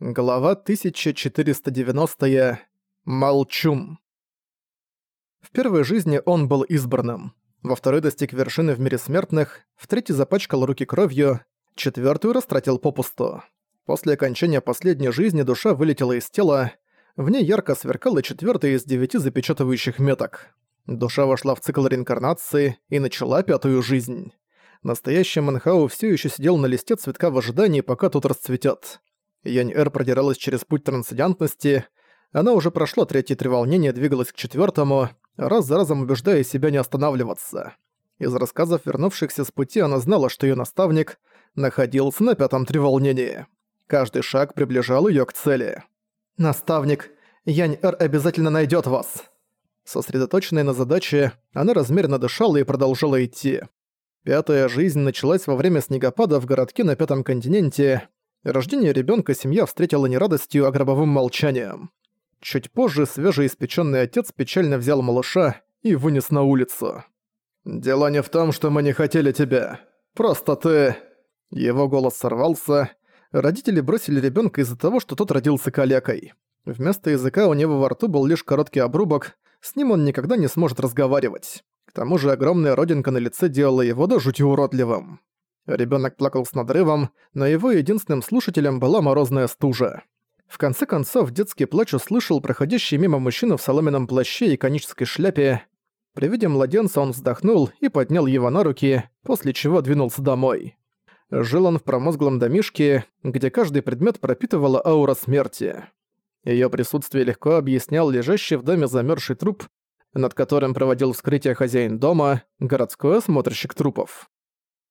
Глава 1490. Молчум. В первой жизни он был избранным. Во второй достиг вершины в мире смертных, в третий запачкал руки кровью, четвертую растратил попусту. После окончания последней жизни душа вылетела из тела, в ней ярко сверкала четвертая из девяти запечатывающих меток. Душа вошла в цикл реинкарнации и начала пятую жизнь. Настоящий Манхау все еще сидел на листе цветка в ожидании, пока тот расцветет. Янь-Эр продиралась через путь трансцендентности. Она уже прошла третье треволнение, двигалась к четвертому, раз за разом убеждая себя не останавливаться. Из рассказов вернувшихся с пути она знала, что ее наставник находился на пятом треволнении. Каждый шаг приближал ее к цели. «Наставник, Янь-Эр обязательно найдет вас!» Сосредоточенная на задаче, она размеренно дышала и продолжала идти. Пятая жизнь началась во время снегопада в городке на Пятом континенте, Рождение ребенка семья встретила не радостью, а гробовым молчанием. Чуть позже свежеиспеченный отец печально взял малыша и вынес на улицу. «Дело не в том, что мы не хотели тебя. Просто ты...» Его голос сорвался. Родители бросили ребенка из-за того, что тот родился калекой. Вместо языка у него во рту был лишь короткий обрубок, с ним он никогда не сможет разговаривать. К тому же огромная родинка на лице делала его до жути уродливым. Ребенок плакал с надрывом, но его единственным слушателем была морозная стужа. В конце концов, детский плач услышал проходящий мимо мужчина в соломенном плаще и конической шляпе. При виде младенца он вздохнул и поднял его на руки, после чего двинулся домой. Жил он в промозглом домишке, где каждый предмет пропитывала аура смерти. Её присутствие легко объяснял лежащий в доме замёрзший труп, над которым проводил вскрытие хозяин дома, городской осмотрщик трупов.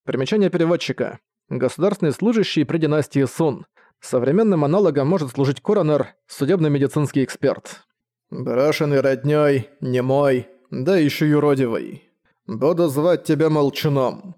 Примечание переводчика. Государственный служащий при династии Сун. Современным аналогом может служить коронер, судебно-медицинский эксперт. «Брошенный роднёй, немой, да ещё юродивый. Буду звать тебя молчуном».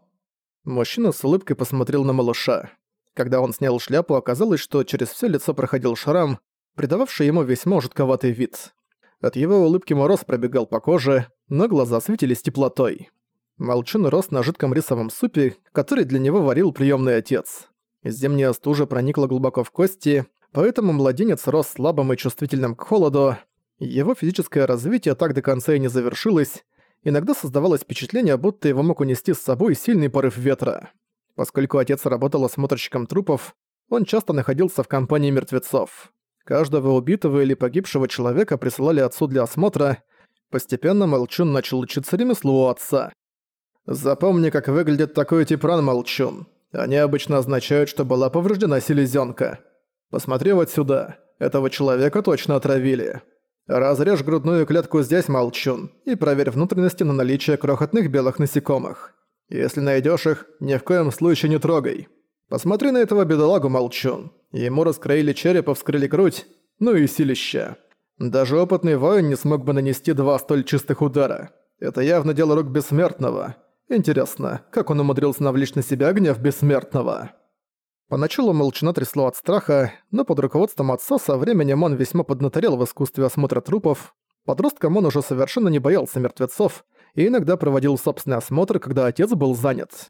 Мужчина с улыбкой посмотрел на малыша. Когда он снял шляпу, оказалось, что через всё лицо проходил шрам, придававший ему весьма жутковатый вид. От его улыбки мороз пробегал по коже, но глаза светились теплотой. Молчун рос на жидком рисовом супе, который для него варил приемный отец. Зимняя стужа проникла глубоко в кости, поэтому младенец рос слабым и чувствительным к холоду. Его физическое развитие так до конца и не завершилось. Иногда создавалось впечатление, будто его мог унести с собой сильный порыв ветра. Поскольку отец работал осмотрщиком трупов, он часто находился в компании мертвецов. Каждого убитого или погибшего человека присылали отцу для осмотра. Постепенно Молчун начал учиться ремеслу у отца. Запомни, как выглядит такой тип ран, молчун. Они обычно означают, что была повреждена селезенка. Посмотри вот сюда. Этого человека точно отравили. Разрежь грудную клетку здесь, молчун, и проверь внутренности на наличие крохотных белых насекомых. Если найдешь их, ни в коем случае не трогай. Посмотри на этого бедолагу, молчун. Ему раскроили череп и вскрыли грудь, ну и силища. Даже опытный воин не смог бы нанести два столь чистых удара. Это явно дело рук бессмертного. Интересно, как он умудрился навлечь на себя гнев бессмертного? Поначалу молчана трясло от страха, но под руководством отца со временем он весьма поднаторел в искусстве осмотра трупов. Подростком он уже совершенно не боялся мертвецов и иногда проводил собственный осмотр, когда отец был занят.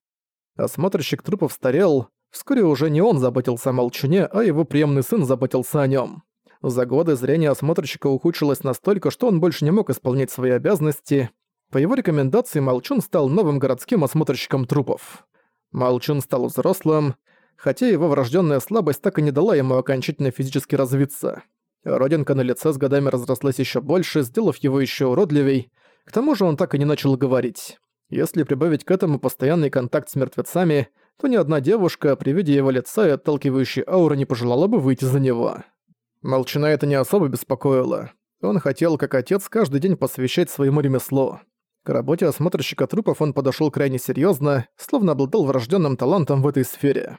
Осмотрщик трупов старел, вскоре уже не он заботился о молчуне, а его приемный сын заботился о нем. За годы зрение осмотрщика ухудшилось настолько, что он больше не мог исполнять свои обязанности, по его рекомендации Молчун стал новым городским осмотрщиком трупов. Молчун стал взрослым, хотя его врожденная слабость так и не дала ему окончательно физически развиться. Родинка на лице с годами разрослась еще больше, сделав его еще уродливей. К тому же он так и не начал говорить. Если прибавить к этому постоянный контакт с мертвецами, то ни одна девушка при виде его лица и отталкивающей ауры не пожелала бы выйти за него. Молчана это не особо беспокоило. Он хотел, как отец, каждый день посвящать своему ремеслу. К работе осмотрщика трупов он подошёл крайне серьёзно, словно обладал врождённым талантом в этой сфере.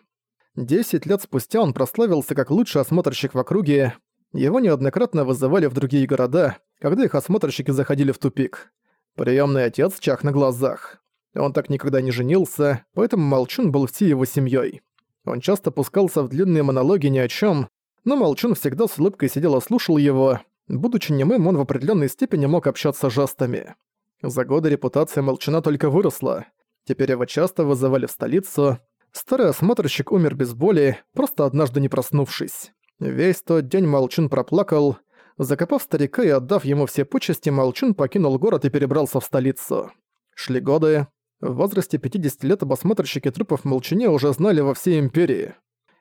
Десять лет спустя он прославился как лучший осмотрщик в округе. Его неоднократно вызывали в другие города, когда их осмотрщики заходили в тупик. Приёмный отец чах на глазах. Он так никогда не женился, поэтому Молчун был всей его семьёй. Он часто пускался в длинные монологи ни о чём, но Молчун всегда с улыбкой сидел и слушал его. Будучи немым, он в определённой степени мог общаться жестами. За годы репутация Молчана только выросла. Теперь его часто вызывали в столицу. Старый осмотрщик умер без боли, просто однажды не проснувшись. Весь тот день Молчун проплакал. Закопав старика и отдав ему все почести, Молчун покинул город и перебрался в столицу. Шли годы. В возрасте 50 лет обосмотрщики трупов Молчуне уже знали во всей Империи.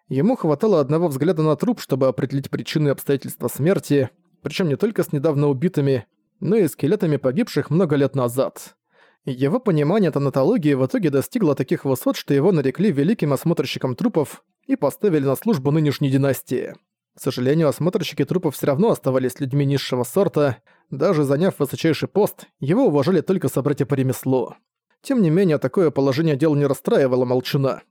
Ему хватало одного взгляда на труп, чтобы определить причины и обстоятельства смерти, причем не только с недавно убитыми, но и скелетами погибших много лет назад. Его понимание тонатологии в итоге достигло таких высот, что его нарекли великим осмотрщиком трупов и поставили на службу нынешней династии. К сожалению, осмотрщики трупов все равно оставались людьми низшего сорта, даже заняв высочайший пост, его уважали только собратья по ремеслу. Тем не менее, такое положение дел не расстраивало Молчуна.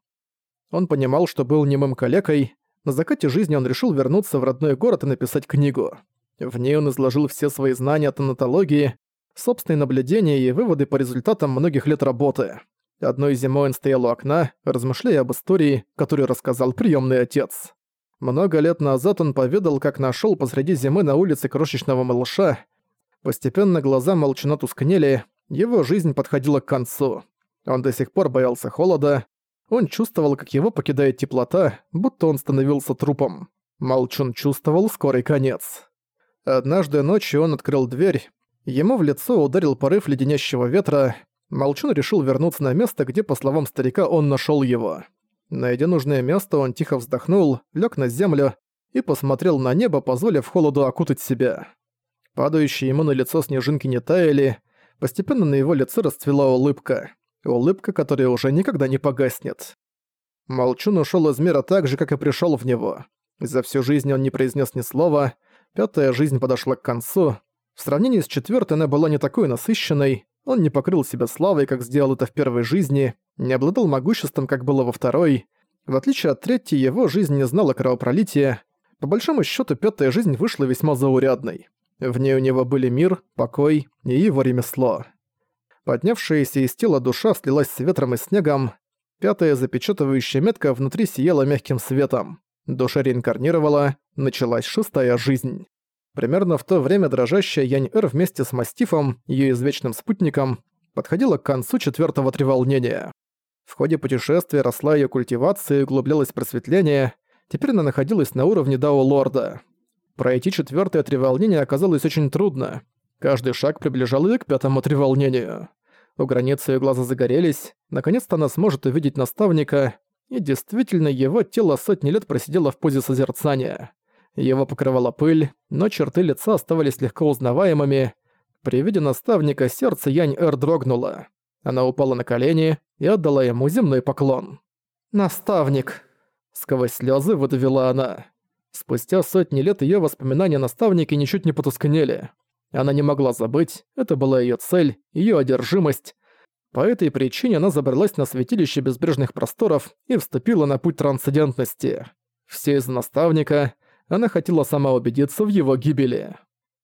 Он понимал, что был немым калекой, на закате жизни он решил вернуться в родной город и написать книгу. В ней он изложил все свои знания о тонатологии, собственные наблюдения и выводы по результатам многих лет работы. Одной зимой он стоял у окна, размышляя об истории, которую рассказал приемный отец. Много лет назад он поведал, как нашел посреди зимы на улице крошечного малыша. Постепенно глаза молчано тускнели, его жизнь подходила к концу. Он до сих пор боялся холода, он чувствовал, как его покидает теплота, будто он становился трупом. Молчун чувствовал скорый конец. Однажды ночью он открыл дверь. Ему в лицо ударил порыв леденящего ветра. Молчун решил вернуться на место, где, по словам старика, он нашел его. Найдя нужное место, он тихо вздохнул, лег на землю и посмотрел на небо, позволив холоду окутать себя. Падающие ему на лицо снежинки не таяли, постепенно на его лице расцвела улыбка. Улыбка, которая уже никогда не погаснет. Молчун ушёл из мира так же, как и пришёл в него. За всю жизнь он не произнес ни слова, пятая жизнь подошла к концу. В сравнении с четвёртой она была не такой насыщенной, он не покрыл себя славой, как сделал это в первой жизни, не обладал могуществом, как было во второй. В отличие от третьей, его жизнь не знала кровопролития. По большому счёту, пятая жизнь вышла весьма заурядной. В ней у него были мир, покой и его ремесло. Поднявшаяся из тела душа слилась с ветром и снегом. Пятая запечатывающая метка внутри сияла мягким светом. Душа реинкарнировала, началась шестая жизнь. Примерно в то время дрожащая Янь-Эр вместе с Мастифом, ее извечным спутником, подходила к концу четвертого треволнения. В ходе путешествия росла ее культивация и углублялось просветление, теперь она находилась на уровне Дао-Лорда. Пройти четвертое треволнение оказалось очень трудно. Каждый шаг приближал ее к пятому треволнению. У границы её глаза загорелись, наконец-то она сможет увидеть наставника, и действительно его тело сотни лет просидело в позе созерцания. Его покрывала пыль, но черты лица оставались легко узнаваемыми. При виде наставника сердце Янь-Эр дрогнуло. Она упала на колени и отдала ему земной поклон. «Наставник!» Сквозь слезы выдавила она. Спустя сотни лет ее воспоминания о наставнике ничуть не потускнели. Она не могла забыть, это была ее цель, ее одержимость. По этой причине она забралась на святилище безбрежных просторов и вступила на путь трансцендентности. Все из-за наставника, она хотела сама убедиться в его гибели.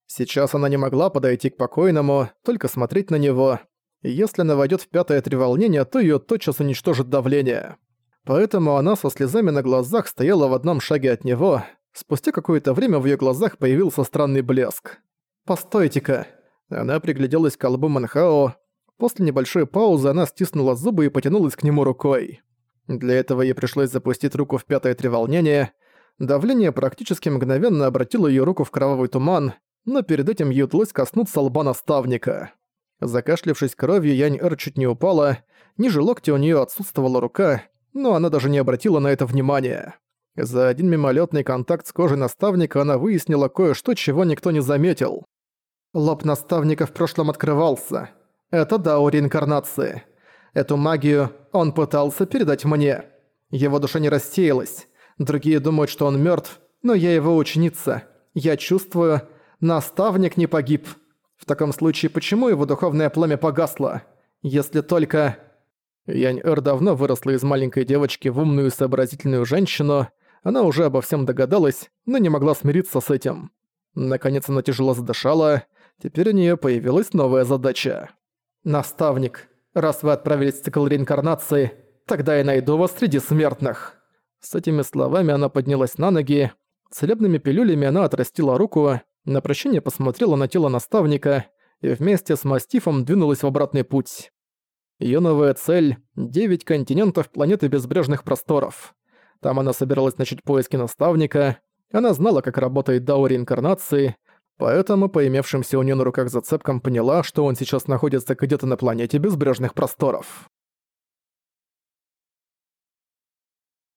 Сейчас она не могла подойти к покойному, только смотреть на него. Если она войдет в пятое треволнение, то ее тотчас уничтожит давление. Поэтому она со слезами на глазах стояла в одном шаге от него. Спустя какое-то время в ее глазах появился странный блеск. «Постойте-ка». Она пригляделась к колбу Манхао. После небольшой паузы она стиснула зубы и потянулась к нему рукой. Для этого ей пришлось запустить руку в пятое треволнение. Давление практически мгновенно обратило ее руку в кровавый туман, но перед этим ей удалось коснуться лба наставника. Закашлявшись кровью, Янь-Эр чуть не упала, ниже локтя у нее отсутствовала рука, но она даже не обратила на это внимания. За один мимолетный контакт с кожей наставника она выяснила кое-что, чего никто не заметил. Лоб наставника в прошлом открывался. Это дао реинкарнации. Эту магию он пытался передать мне. Его душа не рассеялась. Другие думают, что он мертв, но я его ученица. Я чувствую, наставник не погиб. В таком случае, почему его духовное пламя погасло? Если только... Янь-Эр давно выросла из маленькой девочки в умную и сообразительную женщину. Она уже обо всем догадалась, но не могла смириться с этим. Наконец она тяжело задышала, Теперь у нее появилась новая задача. «Наставник, раз вы отправились в цикл реинкарнации, тогда я найду вас среди смертных». С этими словами она поднялась на ноги, целебными пилюлями она отрастила руку, на прощение посмотрела на тело наставника и вместе с мастифом двинулась в обратный путь. Её новая цель — девять континентов планеты безбрежных просторов. Там она собиралась начать поиски наставника, Она знала, как работает дао реинкарнации, поэтому по имевшимся у нее на руках зацепкам поняла, что он сейчас находится где-то на планете безбрежных просторов.